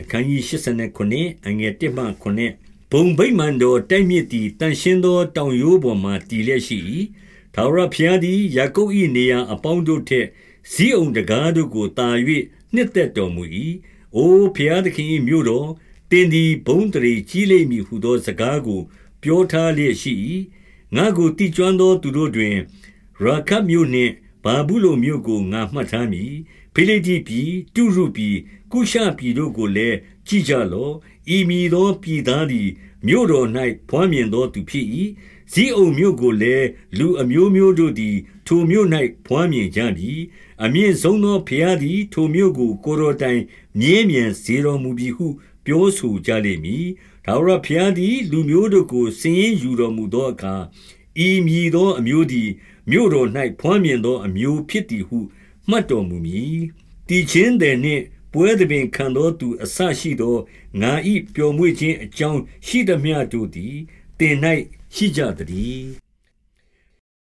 အခန်းကြီး89အငယ်1မှ9ဘုံဗိမာန်တော်တိုက်မြစ်သည်တန်ရှင်းသောတောင်ရိုးပေါ်မှတည်လျက်ရှိ၏ထာဝရဘုရားသည်ယာကုပ်၏နေရာအပေါင်းတို့ထက်ဇီးအောင်တကားတို့ကိုတာ၍နှစ်သက်တော်မူ၏အိုဘုရားသခင်၏မြို့တော်တင်သည်ဘုံတရီကြီးလိမ့်မည်ဟုသောစကားကို ပြောထားလျက်ရှိ၏ငါကိုတိကျွမ်းသောသူတို့တွင်ရာခတ်မြို့နှင့် ဘာဘူးလုံမြို့ကိုငါမှတ်ထားမည်ဖိလိတိပြည်တုရုပြည်ကုရှပြည်တို့ကိုလည်းကြည့်ကြလော့ဤမည်သောပြည်သားသည်မြို့တော်၌ဖွားမြင်သောသူဖြစ်၏ဇီးအုံမြို့ကိုလည်းလူအမျိုးမျိုးတို့သည် ထိုမြို့၌ဖွားမြင်ကြပြီအမြင့်ဆုံးသောဘုရားသည် ထိုမြို့ကိုကိုတော်တိုင်မြဲမြံစေတော်မူပြီဟု ပြောဆိုကြလိမ့်မည်ဒါဝရဘုရားသည် လူမျိုးတို့ကိုစည်ရင်ယူတော်မူသောအခါ ဤမြည်သောအမျိုးသည်မြို့တော်၌ဖွားမြင်သောအမျိုးဖြစ်သည်ဟု မှတ်တော်မူမည်တည်ခြင်းသည်နှင့်ပွဲသဘင်ခံသောသူအဆရှိသောငါ၏ပျော်မွေ့ခြင်းအကြောင်းရှိသမျှတို့သည်တင်၌ရှိကြသည်